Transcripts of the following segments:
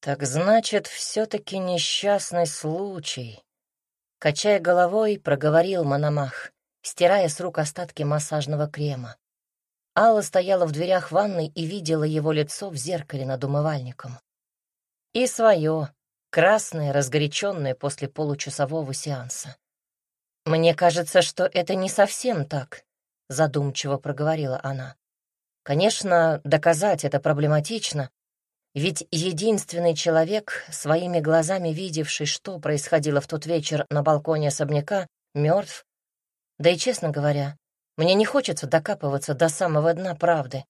Так значит, все-таки несчастный случай. Качая головой, проговорил Мономах, стирая с рук остатки массажного крема. Алла стояла в дверях ванной и видела его лицо в зеркале над умывальником. И свое, красное, разгоряченное после получасового сеанса. «Мне кажется, что это не совсем так», — задумчиво проговорила она. «Конечно, доказать это проблематично, ведь единственный человек, своими глазами видевший, что происходило в тот вечер на балконе особняка, мертв. Да и, честно говоря, мне не хочется докапываться до самого дна правды.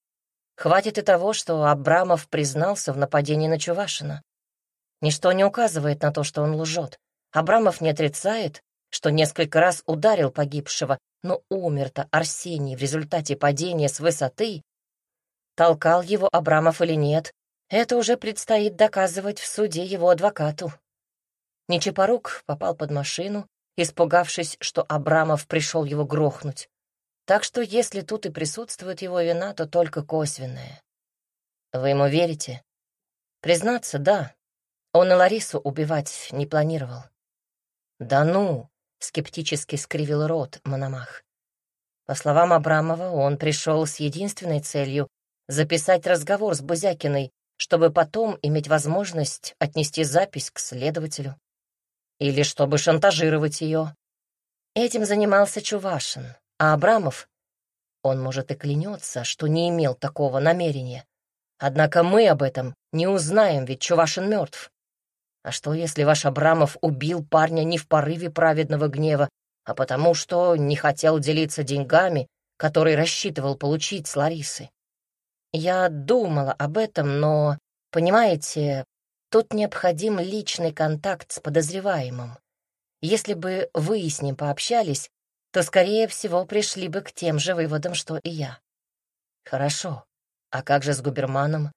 Хватит и того, что Абрамов признался в нападении на Чувашина. Ничто не указывает на то, что он лжет. Абрамов не отрицает, что несколько раз ударил погибшего, но умер-то Арсений в результате падения с высоты. Толкал его Абрамов или нет, это уже предстоит доказывать в суде его адвокату. Нечипорук попал под машину, испугавшись, что Абрамов пришел его грохнуть. Так что если тут и присутствует его вина, то только косвенная. Вы ему верите? Признаться, да. Он и Ларису убивать не планировал. Да ну, скептически скривил рот Мономах. По словам Абрамова, он пришел с единственной целью записать разговор с Бузякиной, чтобы потом иметь возможность отнести запись к следователю. Или чтобы шантажировать ее. Этим занимался Чувашин, а Абрамов, он, может, и клянется, что не имел такого намерения. Однако мы об этом не узнаем, ведь Чувашин мертв. А что, если ваш Абрамов убил парня не в порыве праведного гнева, а потому что не хотел делиться деньгами, которые рассчитывал получить с Ларисы? Я думала об этом, но, понимаете, тут необходим личный контакт с подозреваемым. Если бы вы с ним пообщались, то, скорее всего, пришли бы к тем же выводам, что и я. Хорошо. А как же с Губерманом?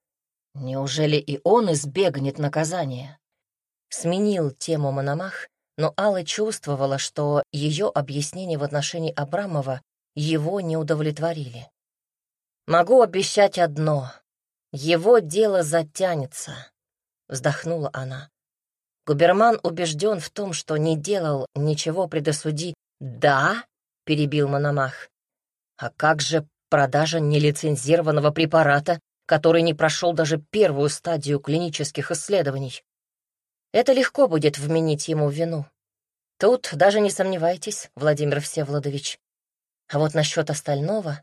Неужели и он избегнет наказания? Сменил тему Мономах, но Алла чувствовала, что ее объяснения в отношении Абрамова его не удовлетворили. «Могу обещать одно. Его дело затянется», — вздохнула она. Губерман убежден в том, что не делал ничего предосуди «Да?» — перебил Мономах. «А как же продажа нелицензированного препарата, который не прошел даже первую стадию клинических исследований? Это легко будет вменить ему вину. Тут даже не сомневайтесь, Владимир Всеволодович. А вот насчет остального...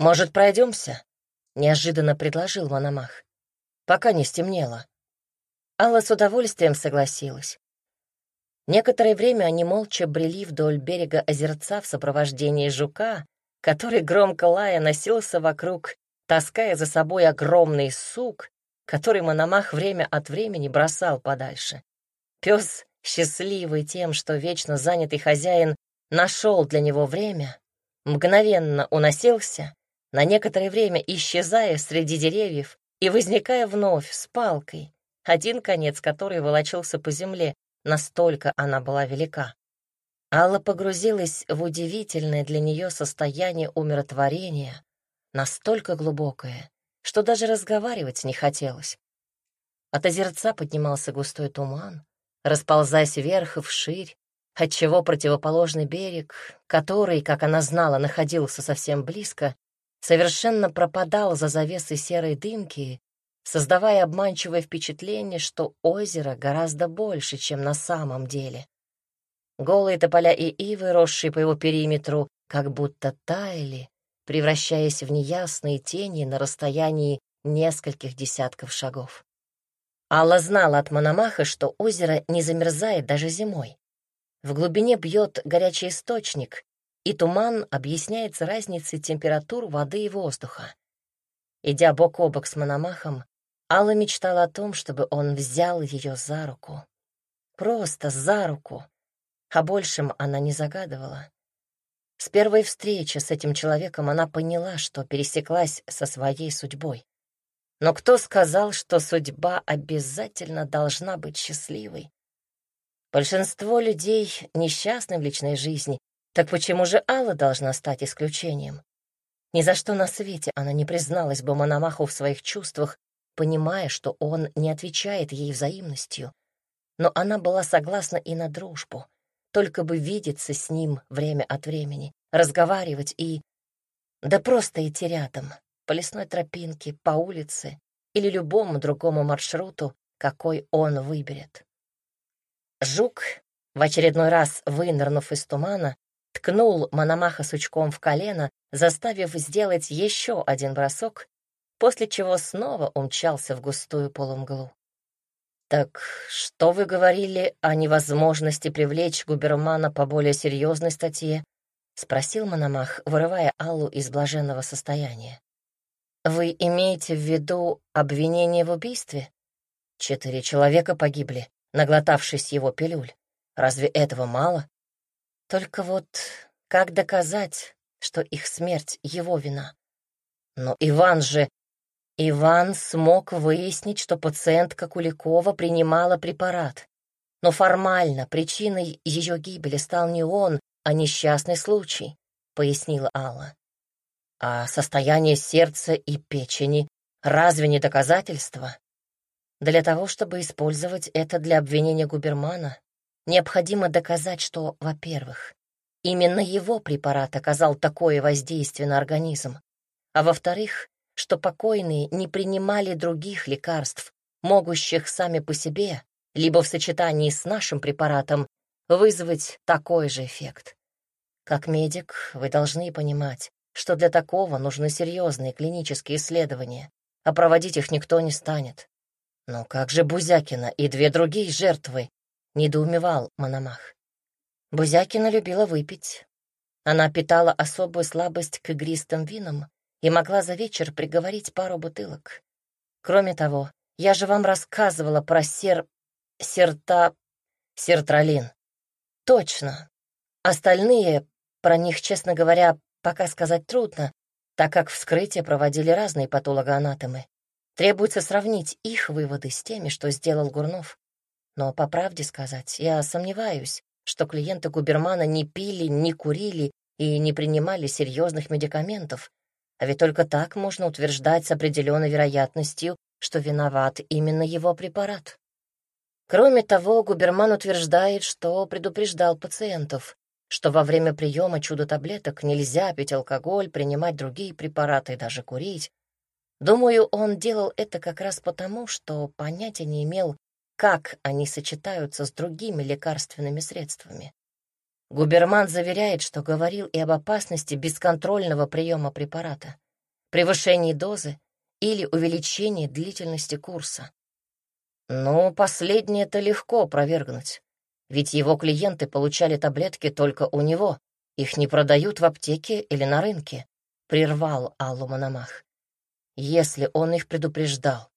Может, пройдемся? Неожиданно предложил Мономах. Пока не стемнело. Алла с удовольствием согласилась. Некоторое время они молча брели вдоль берега озерца в сопровождении жука, который громко лая носился вокруг, таская за собой огромный сук, который Мономах время от времени бросал подальше. Пес, счастливый тем, что вечно занятый хозяин нашел для него время, мгновенно уносился, на некоторое время исчезая среди деревьев и возникая вновь с палкой, один конец которой волочился по земле, настолько она была велика. Алла погрузилась в удивительное для нее состояние умиротворения, настолько глубокое, что даже разговаривать не хотелось. От озерца поднимался густой туман, расползаясь вверх и вширь, отчего противоположный берег, который, как она знала, находился совсем близко, совершенно пропадал за завесой серой дымки создавая обманчивое впечатление, что озеро гораздо больше, чем на самом деле. Голые тополя и ивы, росшие по его периметру, как будто таяли, превращаясь в неясные тени на расстоянии нескольких десятков шагов. Алла знала от Мономаха, что озеро не замерзает даже зимой. В глубине бьет горячий источник, и туман объясняется разницей температур воды и воздуха. Идя бок о бок с Мономахом, Алла мечтала о том, чтобы он взял ее за руку. Просто за руку. О большем она не загадывала. С первой встречи с этим человеком она поняла, что пересеклась со своей судьбой. Но кто сказал, что судьба обязательно должна быть счастливой? Большинство людей несчастны в личной жизни, так почему же Алла должна стать исключением? Ни за что на свете она не призналась бы Мономаху в своих чувствах понимая, что он не отвечает ей взаимностью. Но она была согласна и на дружбу, только бы видеться с ним время от времени, разговаривать и... Да просто идти рядом, по лесной тропинке, по улице или любому другому маршруту, какой он выберет. Жук, в очередной раз вынырнув из тумана, ткнул Мономаха сучком в колено, заставив сделать еще один бросок, после чего снова умчался в густую полумглу. «Так что вы говорили о невозможности привлечь губермана по более серьезной статье?» — спросил Мономах, вырывая Аллу из блаженного состояния. «Вы имеете в виду обвинение в убийстве? Четыре человека погибли, наглотавшись его пилюль. Разве этого мало? Только вот как доказать, что их смерть — его вина? Но Иван же... Иван смог выяснить, что пациентка Куликова принимала препарат. Но формально причиной ее гибели стал не он, а несчастный случай, — пояснила Алла. А состояние сердца и печени разве не доказательство? Для того, чтобы использовать это для обвинения Губермана, необходимо доказать, что, во-первых, именно его препарат оказал такое воздействие на организм, а во-вторых, что покойные не принимали других лекарств, могущих сами по себе, либо в сочетании с нашим препаратом, вызвать такой же эффект. Как медик, вы должны понимать, что для такого нужны серьезные клинические исследования, а проводить их никто не станет. Но как же Бузякина и две другие жертвы? Недоумевал Мономах. Бузякина любила выпить. Она питала особую слабость к игристым винам и могла за вечер приговорить пару бутылок. Кроме того, я же вам рассказывала про сер... серта... сертралин. Точно. Остальные, про них, честно говоря, пока сказать трудно, так как вскрытие проводили разные патологоанатомы. Требуется сравнить их выводы с теми, что сделал Гурнов. Но, по правде сказать, я сомневаюсь, что клиенты Губермана не пили, не курили и не принимали серьезных медикаментов, а ведь только так можно утверждать с определенной вероятностью, что виноват именно его препарат. Кроме того, Губерман утверждает, что предупреждал пациентов, что во время приема чудо-таблеток нельзя пить алкоголь, принимать другие препараты и даже курить. Думаю, он делал это как раз потому, что понятия не имел, как они сочетаются с другими лекарственными средствами. Губерман заверяет, что говорил и об опасности бесконтрольного приема препарата, превышении дозы или увеличении длительности курса. Но последнее-то легко опровергнуть. Ведь его клиенты получали таблетки только у него. Их не продают в аптеке или на рынке, — прервал Аллу Мономах. Если он их предупреждал,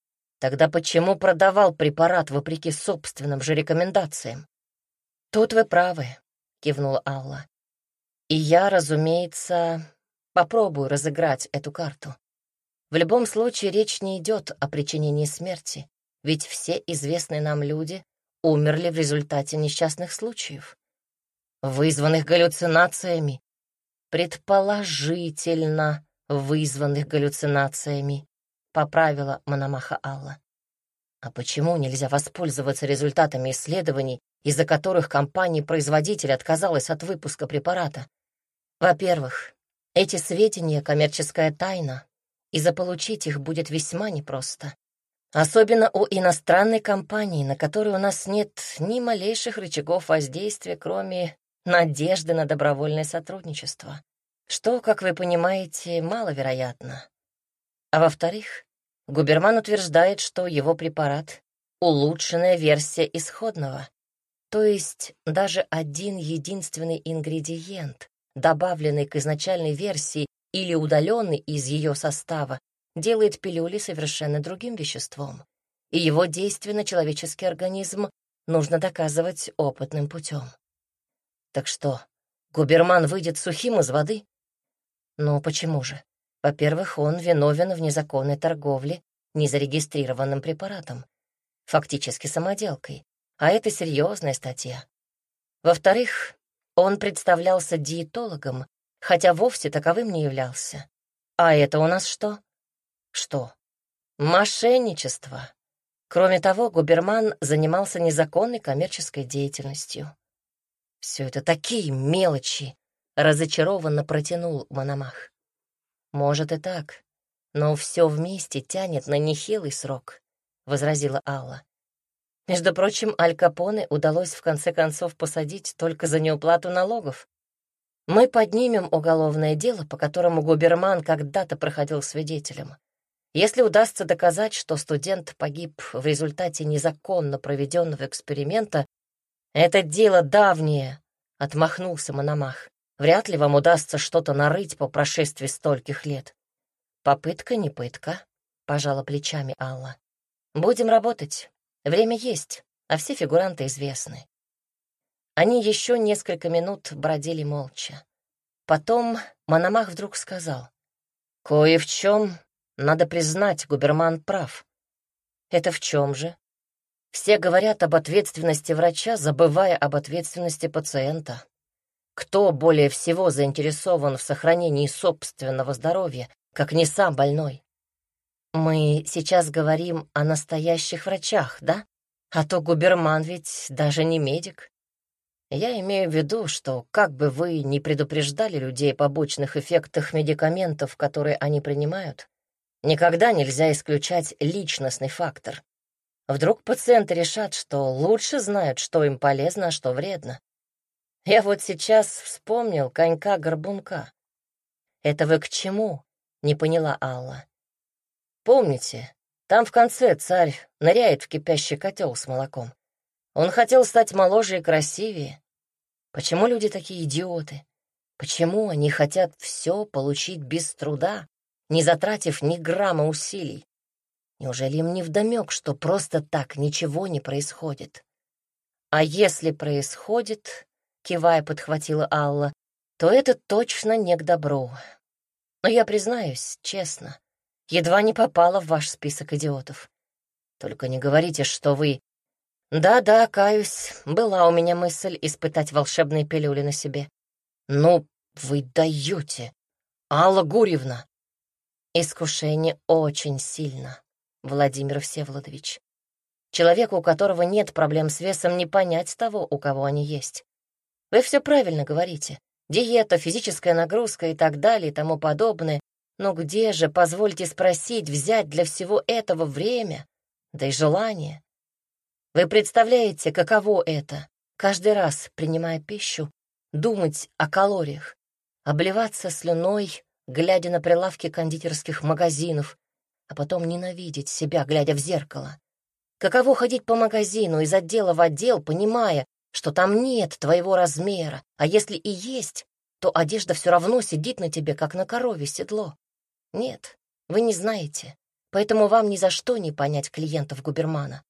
тогда почему продавал препарат вопреки собственным же рекомендациям? Тут вы правы, — кивнула Алла. И я, разумеется, попробую разыграть эту карту. В любом случае речь не идет о причинении смерти, ведь все известные нам люди умерли в результате несчастных случаев, вызванных галлюцинациями, предположительно вызванных галлюцинациями, поправила Мономаха Алла. А почему нельзя воспользоваться результатами исследований, из-за которых компания-производитель отказалась от выпуска препарата? Во-первых, эти сведения — коммерческая тайна, и заполучить их будет весьма непросто. Особенно у иностранной компании, на которой у нас нет ни малейших рычагов воздействия, кроме надежды на добровольное сотрудничество, что, как вы понимаете, маловероятно. А во-вторых, Губерман утверждает, что его препарат — улучшенная версия исходного, то есть даже один единственный ингредиент, добавленный к изначальной версии или удаленный из ее состава, делает пилюли совершенно другим веществом, и его действие на человеческий организм нужно доказывать опытным путем. Так что, Губерман выйдет сухим из воды? Ну, почему же? Во-первых, он виновен в незаконной торговле незарегистрированным препаратом, фактически самоделкой, а это серьезная статья. Во-вторых, он представлялся диетологом, хотя вовсе таковым не являлся. А это у нас что? Что? Мошенничество. Кроме того, губерман занимался незаконной коммерческой деятельностью. Все это такие мелочи, разочарованно протянул Мономах. Может и так, но все вместе тянет на нехилый срок, возразила Алла. Между прочим, Аль Капоне удалось в конце концов посадить только за неуплату налогов. Мы поднимем уголовное дело, по которому Губерман когда-то проходил свидетелем. Если удастся доказать, что студент погиб в результате незаконно проведенного эксперимента, это дело давнее, — отмахнулся Мономах. Вряд ли вам удастся что-то нарыть по прошествии стольких лет. Попытка не пытка, — пожала плечами Алла. Будем работать. Время есть, а все фигуранты известны. Они еще несколько минут бродили молча. Потом Мономах вдруг сказал. «Кое в чем, надо признать, губерман прав. Это в чем же? Все говорят об ответственности врача, забывая об ответственности пациента. Кто более всего заинтересован в сохранении собственного здоровья, как не сам больной? Мы сейчас говорим о настоящих врачах, да? А то губерман ведь даже не медик. Я имею в виду, что как бы вы ни предупреждали людей о побочных эффектах медикаментов, которые они принимают, никогда нельзя исключать личностный фактор. Вдруг пациенты решат, что лучше знают, что им полезно, а что вредно. Я вот сейчас вспомнил конька-горбунка. «Это вы к чему?» — не поняла Алла. Помните, там в конце царь ныряет в кипящий котел с молоком. Он хотел стать моложе и красивее. Почему люди такие идиоты? Почему они хотят все получить без труда, не затратив ни грамма усилий? Неужели им не вдомек, что просто так ничего не происходит? А если происходит, кивая подхватила Алла, то это точно не к добру. Но я признаюсь, честно, едва не попала в ваш список идиотов. Только не говорите, что вы... Да-да, каюсь, была у меня мысль испытать волшебные пилюли на себе. Ну, вы даете, Алла Гурьевна. Искушение очень сильно, Владимир Всеволодович. Человеку, у которого нет проблем с весом, не понять того, у кого они есть. Вы все правильно говорите. Диета, физическая нагрузка и так далее и тому подобное. Но где же, позвольте спросить, взять для всего этого время, да и желание? Вы представляете, каково это, каждый раз, принимая пищу, думать о калориях, обливаться слюной, глядя на прилавки кондитерских магазинов, а потом ненавидеть себя, глядя в зеркало? Каково ходить по магазину из отдела в отдел, понимая, что там нет твоего размера, а если и есть, то одежда все равно сидит на тебе, как на корове седло. Нет, вы не знаете, поэтому вам ни за что не понять клиентов Губермана.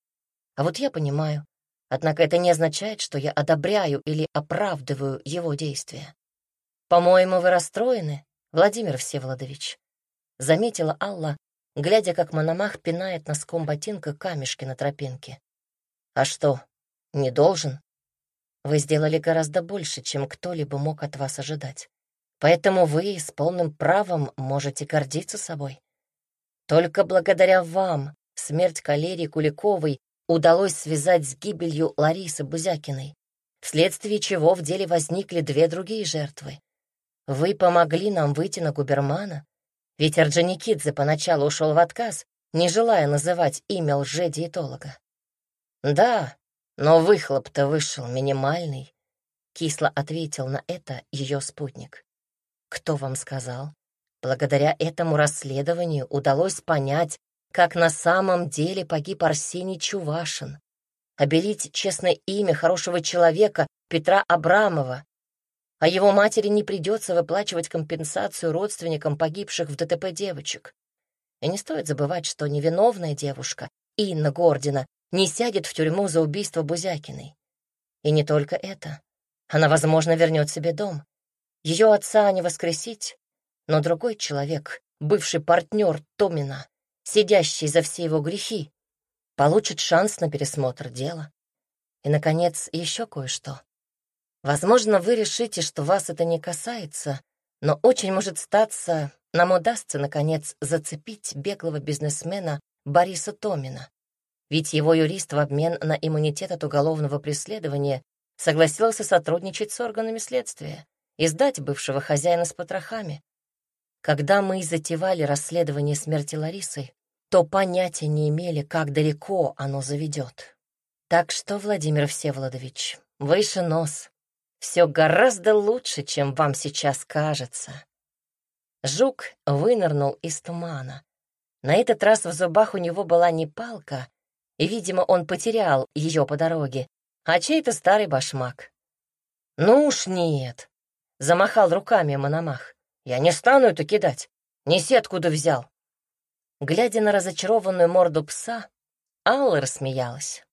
А вот я понимаю, однако это не означает, что я одобряю или оправдываю его действия. По-моему, вы расстроены, Владимир Всеволодович, заметила Алла, глядя, как Мономах пинает носком ботинка камешки на тропинке. А что, не должен? Вы сделали гораздо больше, чем кто-либо мог от вас ожидать. Поэтому вы с полным правом можете гордиться собой. Только благодаря вам смерть Калерии Куликовой удалось связать с гибелью Ларисы Бузякиной, вследствие чего в деле возникли две другие жертвы. Вы помогли нам выйти на Губермана, ведь Орджоникидзе поначалу ушел в отказ, не желая называть имя лже-диетолога. Да, но выхлоп-то вышел минимальный, кисло ответил на это ее спутник. Кто вам сказал? Благодаря этому расследованию удалось понять, как на самом деле погиб Арсений Чувашин. Обелить честное имя хорошего человека Петра Абрамова. А его матери не придется выплачивать компенсацию родственникам погибших в ДТП девочек. И не стоит забывать, что невиновная девушка, Инна Гордина, не сядет в тюрьму за убийство Бузякиной. И не только это. Она, возможно, вернет себе дом. Ее отца не воскресить, но другой человек, бывший партнер Томина, сидящий за все его грехи, получит шанс на пересмотр дела. И, наконец, еще кое-что. Возможно, вы решите, что вас это не касается, но очень может статься, нам удастся, наконец, зацепить беглого бизнесмена Бориса Томина. Ведь его юрист в обмен на иммунитет от уголовного преследования согласился сотрудничать с органами следствия и сдать бывшего хозяина с потрохами. Когда мы затевали расследование смерти Ларисы, то понятия не имели, как далеко оно заведет. Так что, Владимир Всеволодович, выше нос. Все гораздо лучше, чем вам сейчас кажется. Жук вынырнул из тумана. На этот раз в зубах у него была не палка, и, видимо, он потерял ее по дороге, а чей-то старый башмак. «Ну уж нет!» — замахал руками Мономах. «Я не стану это кидать. Неси, откуда взял». Глядя на разочарованную морду пса, Алла рассмеялась.